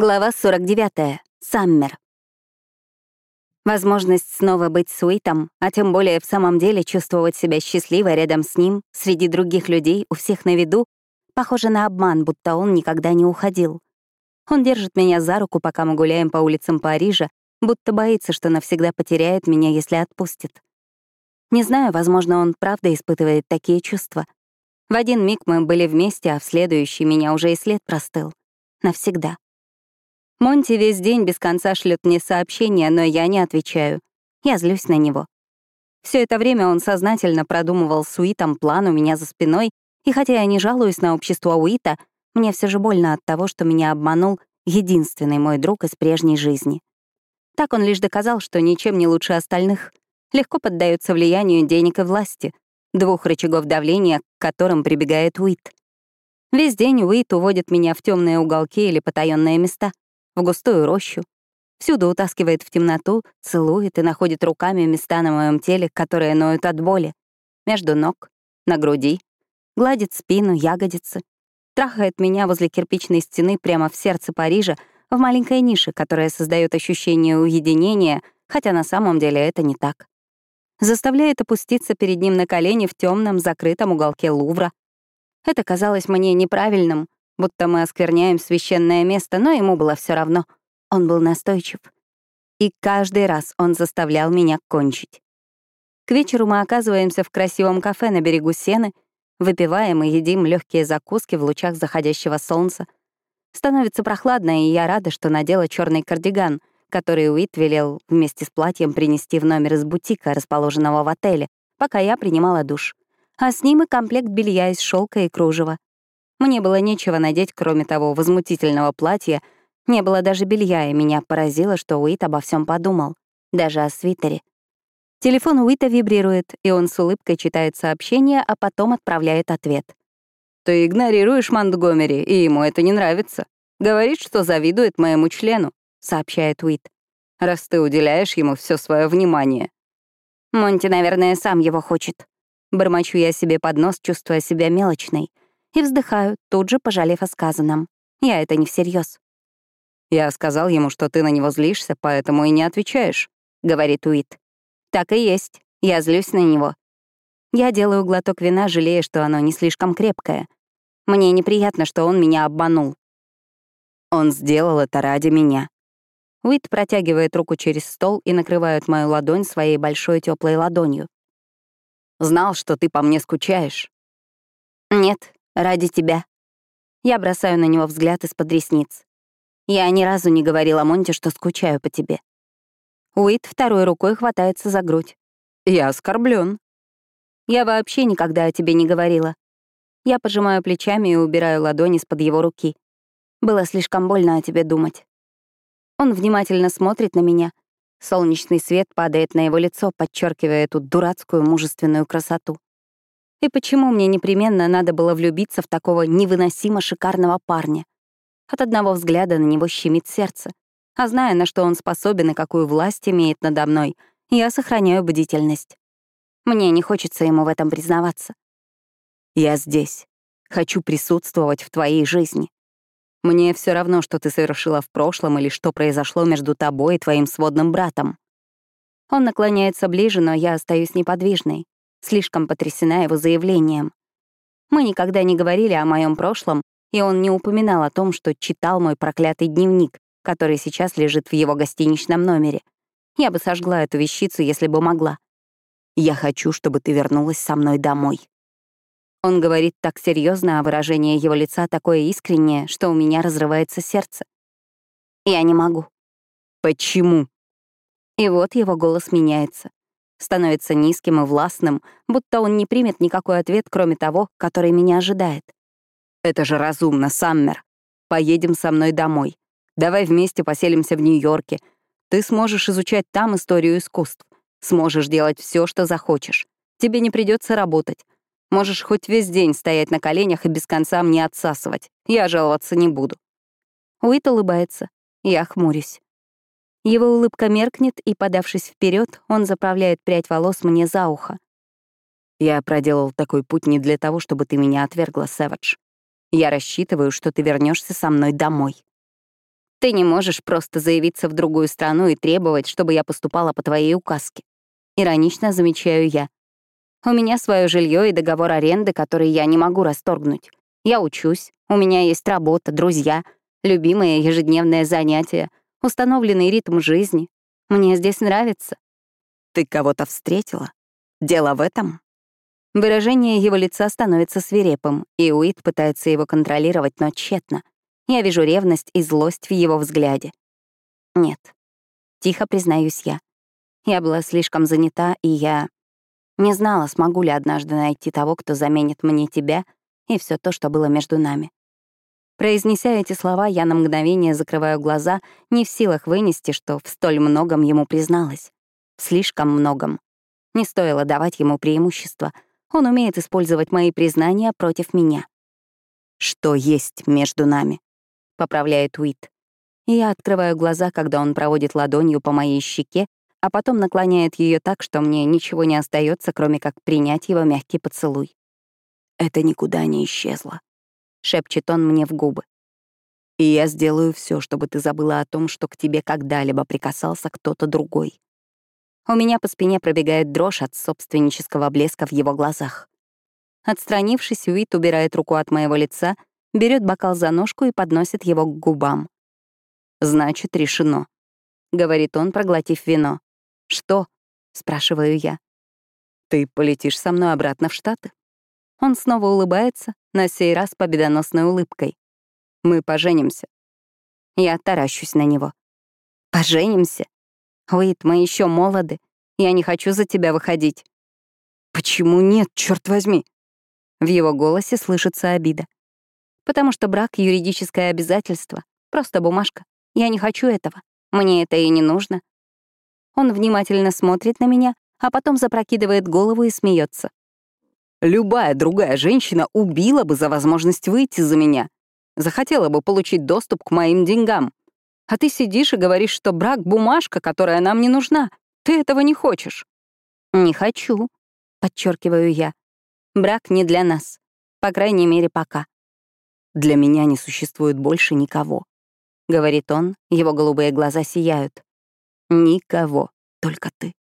Глава 49. Саммер. Возможность снова быть с Уитом, а тем более в самом деле чувствовать себя счастливой рядом с ним, среди других людей, у всех на виду, похоже на обман, будто он никогда не уходил. Он держит меня за руку, пока мы гуляем по улицам Парижа, будто боится, что навсегда потеряет меня, если отпустит. Не знаю, возможно, он правда испытывает такие чувства. В один миг мы были вместе, а в следующий меня уже и след простыл. Навсегда. Монти весь день без конца шлет мне сообщения, но я не отвечаю. Я злюсь на него. Все это время он сознательно продумывал с Уитом план у меня за спиной, и хотя я не жалуюсь на общество Уита, мне все же больно от того, что меня обманул единственный мой друг из прежней жизни. Так он лишь доказал, что ничем не лучше остальных, легко поддается влиянию денег и власти, двух рычагов давления, к которым прибегает Уит. Весь день Уит уводит меня в темные уголки или потаенные места — в густую рощу. Всюду утаскивает в темноту, целует и находит руками места на моем теле, которые ноют от боли. Между ног, на груди, гладит спину, ягодицы. Трахает меня возле кирпичной стены прямо в сердце Парижа, в маленькой нише, которая создает ощущение уединения, хотя на самом деле это не так. Заставляет опуститься перед ним на колени в темном закрытом уголке Лувра. Это казалось мне неправильным, будто мы оскверняем священное место, но ему было все равно. Он был настойчив. И каждый раз он заставлял меня кончить. К вечеру мы оказываемся в красивом кафе на берегу Сены, выпиваем и едим легкие закуски в лучах заходящего солнца. Становится прохладно, и я рада, что надела черный кардиган, который Уит велел вместе с платьем принести в номер из бутика, расположенного в отеле, пока я принимала душ. А с ним и комплект белья из шелка и кружева. Мне было нечего надеть, кроме того возмутительного платья, не было даже белья, и меня поразило, что Уит обо всем подумал, даже о свитере. Телефон Уита вибрирует, и он с улыбкой читает сообщение, а потом отправляет ответ. «Ты игнорируешь Монтгомери, и ему это не нравится. Говорит, что завидует моему члену», — сообщает Уит. «Раз ты уделяешь ему все свое внимание». Монти, наверное, сам его хочет. Бормочу я себе под нос, чувствуя себя мелочной и вздыхаю, тут же пожалев о сказанном. Я это не всерьез. «Я сказал ему, что ты на него злишься, поэтому и не отвечаешь», — говорит Уит. «Так и есть. Я злюсь на него». Я делаю глоток вина, жалея, что оно не слишком крепкое. Мне неприятно, что он меня обманул. Он сделал это ради меня. Уит протягивает руку через стол и накрывает мою ладонь своей большой теплой ладонью. «Знал, что ты по мне скучаешь». «Нет, Ради тебя. Я бросаю на него взгляд из-под ресниц. Я ни разу не говорила Монте, что скучаю по тебе. Уит второй рукой хватается за грудь. Я оскорблен. Я вообще никогда о тебе не говорила. Я пожимаю плечами и убираю ладони из-под его руки. Было слишком больно о тебе думать. Он внимательно смотрит на меня. Солнечный свет падает на его лицо, подчеркивая эту дурацкую мужественную красоту. И почему мне непременно надо было влюбиться в такого невыносимо шикарного парня? От одного взгляда на него щемит сердце. А зная, на что он способен и какую власть имеет надо мной, я сохраняю бдительность. Мне не хочется ему в этом признаваться. Я здесь. Хочу присутствовать в твоей жизни. Мне все равно, что ты совершила в прошлом или что произошло между тобой и твоим сводным братом. Он наклоняется ближе, но я остаюсь неподвижной слишком потрясена его заявлением. Мы никогда не говорили о моем прошлом, и он не упоминал о том, что читал мой проклятый дневник, который сейчас лежит в его гостиничном номере. Я бы сожгла эту вещицу, если бы могла. «Я хочу, чтобы ты вернулась со мной домой». Он говорит так серьезно, а выражение его лица такое искреннее, что у меня разрывается сердце. Я не могу. Почему? И вот его голос меняется становится низким и властным, будто он не примет никакой ответ, кроме того, который меня ожидает. «Это же разумно, Саммер. Поедем со мной домой. Давай вместе поселимся в Нью-Йорке. Ты сможешь изучать там историю искусств. Сможешь делать все, что захочешь. Тебе не придется работать. Можешь хоть весь день стоять на коленях и без конца мне отсасывать. Я жаловаться не буду». Уит улыбается. Я хмурюсь. Его улыбка меркнет, и, подавшись вперед, он заправляет прядь волос мне за ухо. «Я проделал такой путь не для того, чтобы ты меня отвергла, Сэвидж. Я рассчитываю, что ты вернешься со мной домой». Ты не можешь просто заявиться в другую страну и требовать, чтобы я поступала по твоей указке. Иронично замечаю я. У меня свое жилье и договор аренды, который я не могу расторгнуть. Я учусь, у меня есть работа, друзья, любимые ежедневные занятия, установленный ритм жизни. Мне здесь нравится. Ты кого-то встретила? Дело в этом? Выражение его лица становится свирепым, и Уит пытается его контролировать, но тщетно. Я вижу ревность и злость в его взгляде. Нет. Тихо признаюсь я. Я была слишком занята, и я не знала, смогу ли однажды найти того, кто заменит мне тебя и все то, что было между нами. Произнеся эти слова, я на мгновение закрываю глаза, не в силах вынести, что в столь многом ему призналась. Слишком многом. Не стоило давать ему преимущество. Он умеет использовать мои признания против меня. «Что есть между нами?» — поправляет Уит. Я открываю глаза, когда он проводит ладонью по моей щеке, а потом наклоняет ее так, что мне ничего не остается, кроме как принять его мягкий поцелуй. «Это никуда не исчезло», — шепчет он мне в губы. «И я сделаю все, чтобы ты забыла о том, что к тебе когда-либо прикасался кто-то другой». У меня по спине пробегает дрожь от собственнического блеска в его глазах. Отстранившись, Уит убирает руку от моего лица, берет бокал за ножку и подносит его к губам. «Значит, решено», — говорит он, проглотив вино. «Что?» — спрашиваю я. «Ты полетишь со мной обратно в Штаты?» Он снова улыбается, на сей раз победоносной улыбкой. «Мы поженимся». Я таращусь на него. «Поженимся? Уит, мы еще молоды. Я не хочу за тебя выходить». «Почему нет, черт возьми?» В его голосе слышится обида. «Потому что брак — юридическое обязательство. Просто бумажка. Я не хочу этого. Мне это и не нужно. Он внимательно смотрит на меня, а потом запрокидывает голову и смеется. Любая другая женщина убила бы за возможность выйти за меня. Захотела бы получить доступ к моим деньгам. А ты сидишь и говоришь, что брак — бумажка, которая нам не нужна. Ты этого не хочешь. Не хочу, подчеркиваю я. Брак не для нас. По крайней мере, пока. Для меня не существует больше никого. Говорит он, его голубые глаза сияют. Никого, только ты.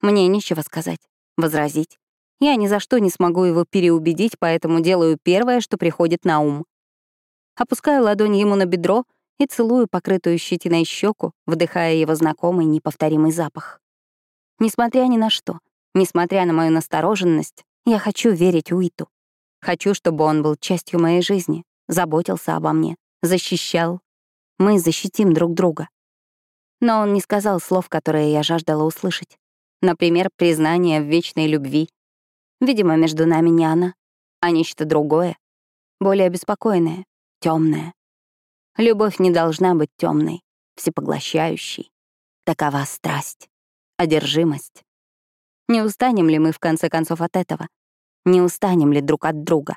Мне нечего сказать, возразить. Я ни за что не смогу его переубедить, поэтому делаю первое, что приходит на ум. Опускаю ладонь ему на бедро и целую покрытую щетиной щеку, вдыхая его знакомый неповторимый запах. Несмотря ни на что, несмотря на мою настороженность, я хочу верить Уиту. Хочу, чтобы он был частью моей жизни, заботился обо мне, защищал. Мы защитим друг друга. Но он не сказал слов, которые я жаждала услышать. Например, признание в вечной любви. Видимо, между нами не она, а нечто другое, более беспокойное, темное. Любовь не должна быть темной, всепоглощающей. Такова страсть, одержимость. Не устанем ли мы, в конце концов, от этого? Не устанем ли друг от друга?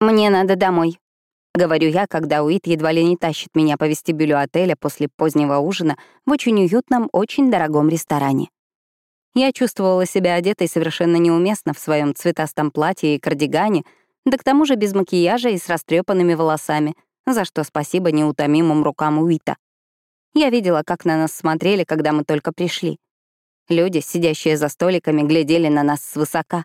«Мне надо домой», — говорю я, когда Уит едва ли не тащит меня по вестибюлю отеля после позднего ужина в очень уютном, очень дорогом ресторане. Я чувствовала себя одетой совершенно неуместно в своем цветастом платье и кардигане, да к тому же без макияжа и с растрепанными волосами, за что спасибо неутомимым рукам Уита. Я видела, как на нас смотрели, когда мы только пришли. Люди, сидящие за столиками, глядели на нас свысока.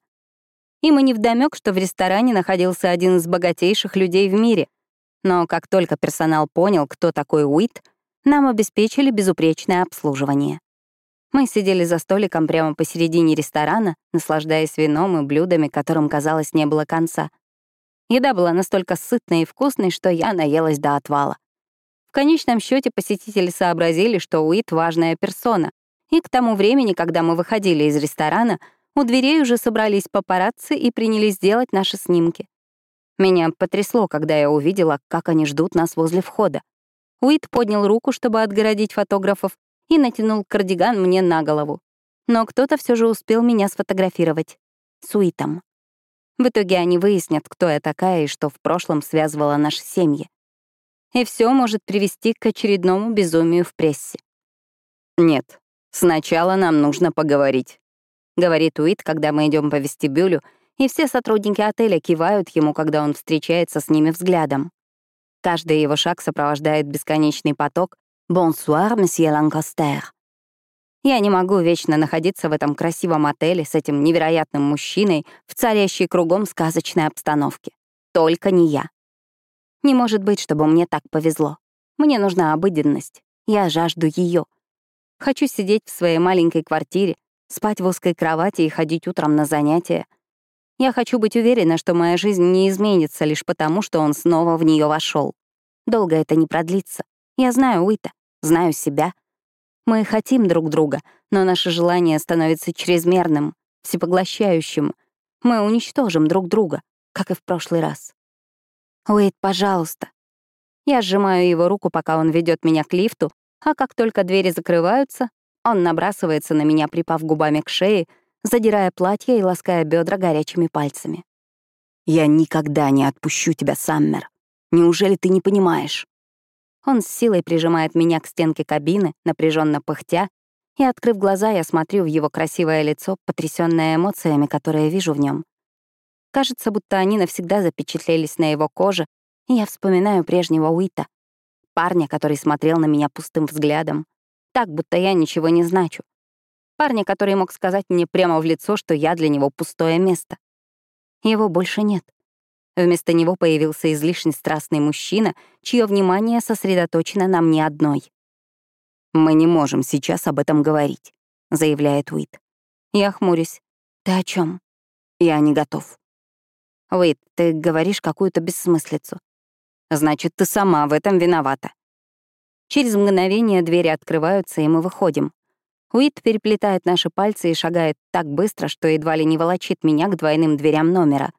Им и невдомёк, что в ресторане находился один из богатейших людей в мире — но как только персонал понял, кто такой Уит, нам обеспечили безупречное обслуживание. Мы сидели за столиком прямо посередине ресторана, наслаждаясь вином и блюдами, которым, казалось, не было конца. Еда была настолько сытной и вкусной, что я наелась до отвала. В конечном счете посетители сообразили, что Уит — важная персона, и к тому времени, когда мы выходили из ресторана, у дверей уже собрались папарацци и принялись делать наши снимки. Меня потрясло, когда я увидела, как они ждут нас возле входа. Уит поднял руку, чтобы отгородить фотографов, и натянул кардиган мне на голову. Но кто-то все же успел меня сфотографировать. С Уитом. В итоге они выяснят, кто я такая и что в прошлом связывала наши семьи. И все может привести к очередному безумию в прессе. «Нет, сначала нам нужно поговорить», — говорит Уит, когда мы идем по вестибюлю — и все сотрудники отеля кивают ему, когда он встречается с ними взглядом. Каждый его шаг сопровождает бесконечный поток «Бонсуар, месье Ланкастер». Я не могу вечно находиться в этом красивом отеле с этим невероятным мужчиной в царящей кругом сказочной обстановке. Только не я. Не может быть, чтобы мне так повезло. Мне нужна обыденность. Я жажду ее. Хочу сидеть в своей маленькой квартире, спать в узкой кровати и ходить утром на занятия. Я хочу быть уверена, что моя жизнь не изменится лишь потому, что он снова в нее вошел. Долго это не продлится. Я знаю Уита, знаю себя — мы хотим друг друга, но наше желание становится чрезмерным, всепоглощающим. Мы уничтожим друг друга, как и в прошлый раз. Уэйд, пожалуйста. Я сжимаю его руку, пока он ведет меня к лифту, а как только двери закрываются, он набрасывается на меня, припав губами к шее, задирая платье и лаская бедра горячими пальцами. «Я никогда не отпущу тебя, Саммер. Неужели ты не понимаешь?» Он с силой прижимает меня к стенке кабины, напряженно пыхтя, и, открыв глаза, я смотрю в его красивое лицо, потрясённое эмоциями, которые вижу в нем. Кажется, будто они навсегда запечатлелись на его коже, и я вспоминаю прежнего Уита, парня, который смотрел на меня пустым взглядом, так, будто я ничего не значу. Парня, который мог сказать мне прямо в лицо, что я для него пустое место. Его больше нет. Вместо него появился излишне страстный мужчина, чье внимание сосредоточено на мне одной. «Мы не можем сейчас об этом говорить», — заявляет Уит. Я хмурюсь. «Ты о чем? «Я не готов». «Уит, ты говоришь какую-то бессмыслицу. Значит, ты сама в этом виновата». Через мгновение двери открываются, и мы выходим. Уит переплетает наши пальцы и шагает так быстро, что едва ли не волочит меня к двойным дверям номера.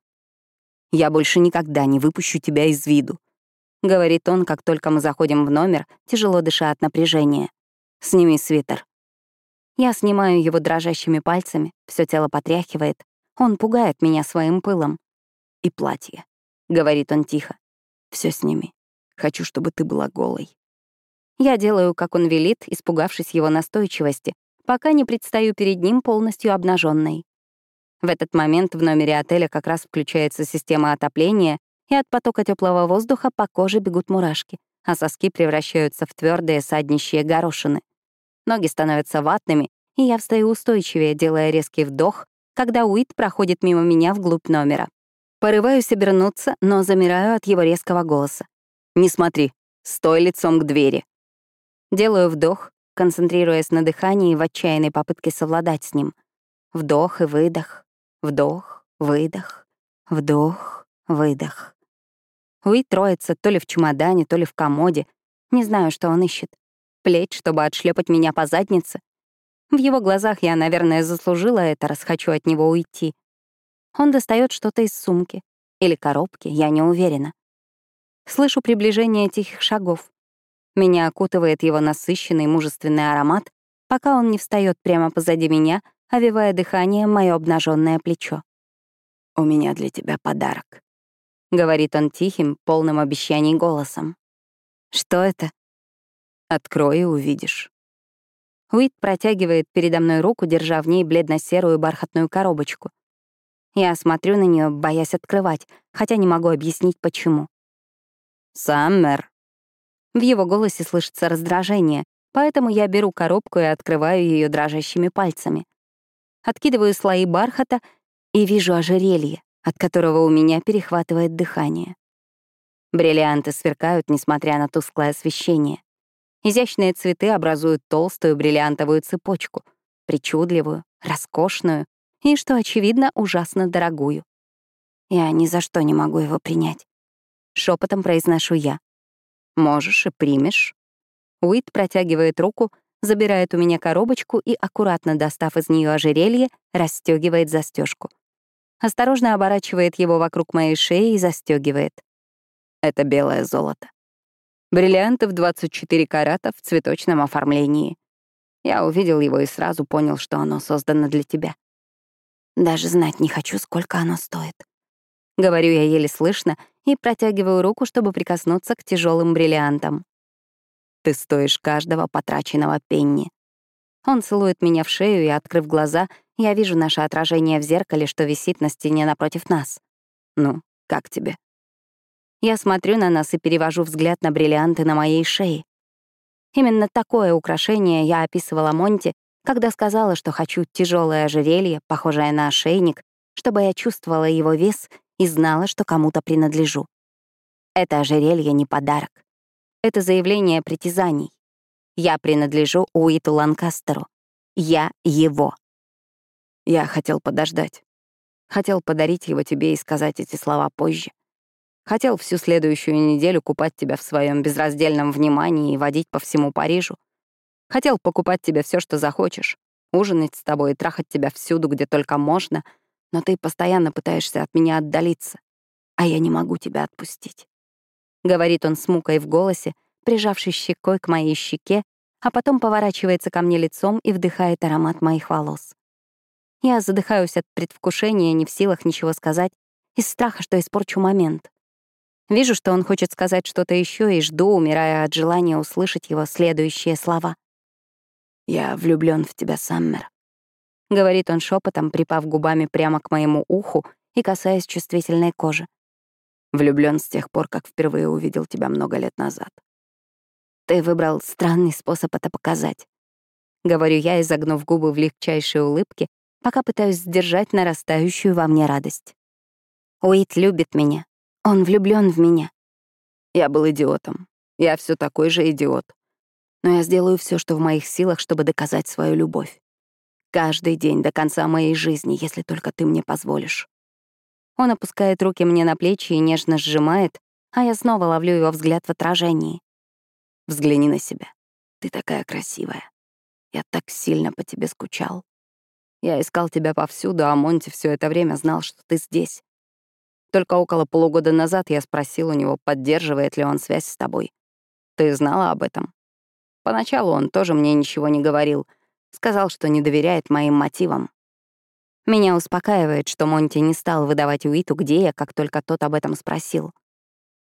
Я больше никогда не выпущу тебя из виду», — говорит он, как только мы заходим в номер, тяжело дыша от напряжения. «Сними свитер». Я снимаю его дрожащими пальцами, все тело потряхивает. Он пугает меня своим пылом. «И платье», — говорит он тихо. Все сними. Хочу, чтобы ты была голой». Я делаю, как он велит, испугавшись его настойчивости, пока не предстаю перед ним полностью обнаженной. В этот момент в номере отеля как раз включается система отопления, и от потока теплого воздуха по коже бегут мурашки, а соски превращаются в твердые саднищие горошины. Ноги становятся ватными, и я встаю устойчивее, делая резкий вдох, когда Уит проходит мимо меня вглубь номера. Порываюсь обернуться, но замираю от его резкого голоса. «Не смотри, стой лицом к двери». Делаю вдох, концентрируясь на дыхании в отчаянной попытке совладать с ним. Вдох и выдох, Вдох, выдох, вдох, выдох. Уит троится то ли в чемодане, то ли в комоде. Не знаю, что он ищет. Плеть, чтобы отшлепать меня по заднице. В его глазах я, наверное, заслужила это, раз хочу от него уйти. Он достает что-то из сумки. Или коробки, я не уверена. Слышу приближение тихих шагов. Меня окутывает его насыщенный мужественный аромат, пока он не встает прямо позади меня, овивая дыханием мое обнаженное плечо. «У меня для тебя подарок», — говорит он тихим, полным обещаний голосом. «Что это?» «Открой и увидишь». Уит протягивает передо мной руку, держа в ней бледно-серую бархатную коробочку. Я смотрю на нее, боясь открывать, хотя не могу объяснить, почему. «Саммер». В его голосе слышится раздражение, поэтому я беру коробку и открываю ее дрожащими пальцами откидываю слои бархата и вижу ожерелье, от которого у меня перехватывает дыхание. Бриллианты сверкают, несмотря на тусклое освещение. Изящные цветы образуют толстую бриллиантовую цепочку, причудливую, роскошную и, что очевидно, ужасно дорогую. Я ни за что не могу его принять. Шепотом произношу я. Можешь и примешь. Уит протягивает руку, забирает у меня коробочку и, аккуратно достав из нее ожерелье, расстегивает застежку. Осторожно оборачивает его вокруг моей шеи и застегивает. Это белое золото. Бриллианты в 24 карата в цветочном оформлении. Я увидел его и сразу понял, что оно создано для тебя. Даже знать не хочу, сколько оно стоит. Говорю я еле слышно и протягиваю руку, чтобы прикоснуться к тяжелым бриллиантам. Ты стоишь каждого потраченного пенни. Он целует меня в шею, и, открыв глаза, я вижу наше отражение в зеркале, что висит на стене напротив нас. Ну, как тебе? Я смотрю на нас и перевожу взгляд на бриллианты на моей шее. Именно такое украшение я описывала Монти, когда сказала, что хочу тяжелое ожерелье, похожее на ошейник, чтобы я чувствовала его вес и знала, что кому-то принадлежу. Это ожерелье не подарок. Это заявление притязаний. Я принадлежу Уиту Ланкастеру. Я его. Я хотел подождать. Хотел подарить его тебе и сказать эти слова позже. Хотел всю следующую неделю купать тебя в своем безраздельном внимании и водить по всему Парижу. Хотел покупать тебе все, что захочешь, ужинать с тобой и трахать тебя всюду, где только можно, но ты постоянно пытаешься от меня отдалиться, а я не могу тебя отпустить. Говорит он с мукой в голосе, прижавшись щекой к моей щеке, а потом поворачивается ко мне лицом и вдыхает аромат моих волос. Я задыхаюсь от предвкушения, не в силах ничего сказать, из страха, что испорчу момент. Вижу, что он хочет сказать что-то еще, и жду, умирая от желания услышать его следующие слова. «Я влюблен в тебя, Саммер», — говорит он шепотом, припав губами прямо к моему уху и касаясь чувствительной кожи. Влюблен с тех пор, как впервые увидел тебя много лет назад. Ты выбрал странный способ это показать. Говорю я, изогнув губы в легчайшей улыбке, пока пытаюсь сдержать нарастающую во мне радость. Уит любит меня, он влюблен в меня. Я был идиотом. Я все такой же идиот. Но я сделаю все, что в моих силах, чтобы доказать свою любовь. Каждый день до конца моей жизни, если только ты мне позволишь. Он опускает руки мне на плечи и нежно сжимает, а я снова ловлю его взгляд в отражении. Взгляни на себя. Ты такая красивая. Я так сильно по тебе скучал. Я искал тебя повсюду, а Монти все это время знал, что ты здесь. Только около полугода назад я спросил у него, поддерживает ли он связь с тобой. Ты знала об этом? Поначалу он тоже мне ничего не говорил. Сказал, что не доверяет моим мотивам. Меня успокаивает, что Монти не стал выдавать Уиту, где я, как только тот об этом спросил.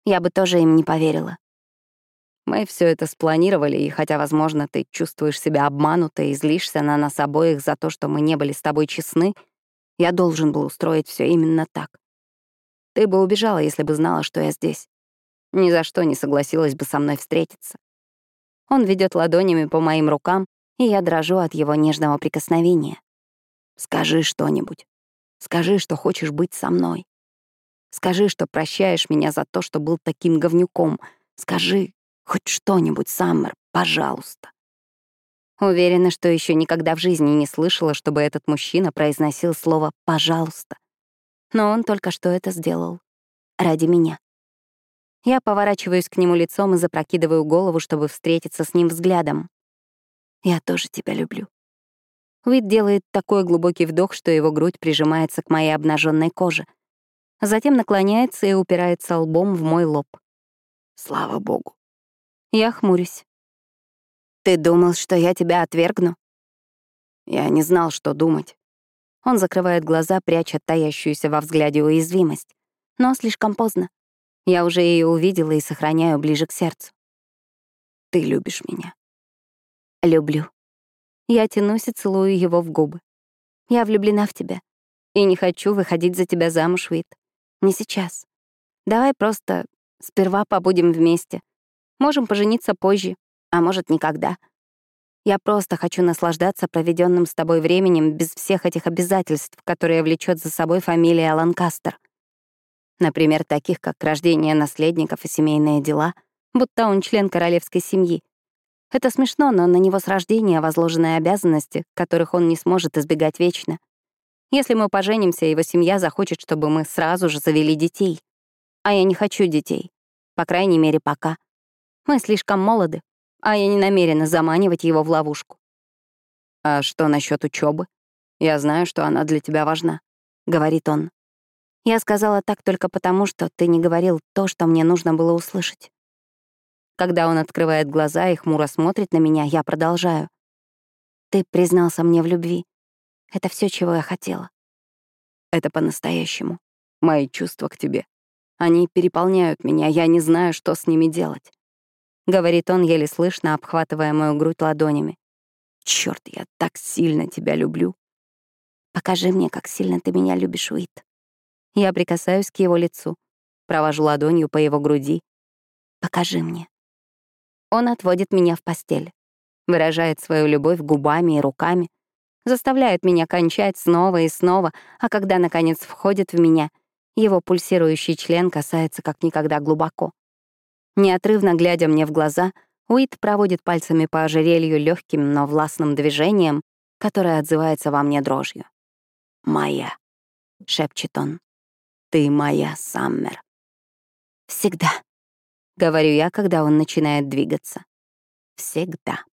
Я бы тоже им не поверила. Мы все это спланировали, и хотя, возможно, ты чувствуешь себя обманутой и злишься на нас обоих за то, что мы не были с тобой честны, я должен был устроить все именно так. Ты бы убежала, если бы знала, что я здесь. Ни за что не согласилась бы со мной встретиться. Он ведет ладонями по моим рукам, и я дрожу от его нежного прикосновения. Скажи что-нибудь. Скажи, что хочешь быть со мной. Скажи, что прощаешь меня за то, что был таким говнюком. Скажи хоть что-нибудь, Саммер, пожалуйста. Уверена, что еще никогда в жизни не слышала, чтобы этот мужчина произносил слово «пожалуйста». Но он только что это сделал. Ради меня. Я поворачиваюсь к нему лицом и запрокидываю голову, чтобы встретиться с ним взглядом. «Я тоже тебя люблю». Уит делает такой глубокий вдох, что его грудь прижимается к моей обнаженной коже. Затем наклоняется и упирается лбом в мой лоб. «Слава богу». Я хмурюсь. «Ты думал, что я тебя отвергну?» Я не знал, что думать. Он закрывает глаза, пряча таящуюся во взгляде уязвимость. Но слишком поздно. Я уже ее увидела и сохраняю ближе к сердцу. Ты любишь меня. Люблю. Я тянусь и целую его в губы. Я влюблена в тебя. И не хочу выходить за тебя замуж, Вит. Не сейчас. Давай просто сперва побудем вместе. Можем пожениться позже, а может, никогда. Я просто хочу наслаждаться проведенным с тобой временем без всех этих обязательств, которые влечет за собой фамилия Ланкастер. Например, таких как рождение наследников и семейные дела, будто он член королевской семьи. Это смешно, но на него с рождения возложены обязанности, которых он не сможет избегать вечно. Если мы поженимся, его семья захочет, чтобы мы сразу же завели детей. А я не хочу детей. По крайней мере, пока. Мы слишком молоды, а я не намерена заманивать его в ловушку. «А что насчет учебы? Я знаю, что она для тебя важна», — говорит он. Я сказала так только потому, что ты не говорил то, что мне нужно было услышать. Когда он открывает глаза и хмуро смотрит на меня, я продолжаю. Ты признался мне в любви. Это все, чего я хотела. Это по-настоящему. Мои чувства к тебе. Они переполняют меня, я не знаю, что с ними делать. — говорит он, еле слышно, обхватывая мою грудь ладонями. Черт, я так сильно тебя люблю. Покажи мне, как сильно ты меня любишь, Уит. Я прикасаюсь к его лицу. провожу ладонью по его груди. «Покажи мне». Он отводит меня в постель, выражает свою любовь губами и руками, заставляет меня кончать снова и снова, а когда, наконец, входит в меня, его пульсирующий член касается как никогда глубоко. Неотрывно глядя мне в глаза, Уит проводит пальцами по ожерелью легким, но властным движением, которое отзывается во мне дрожью. «Моя», — шепчет он, — «ты моя, Саммер». «Всегда», — говорю я, когда он начинает двигаться. «Всегда».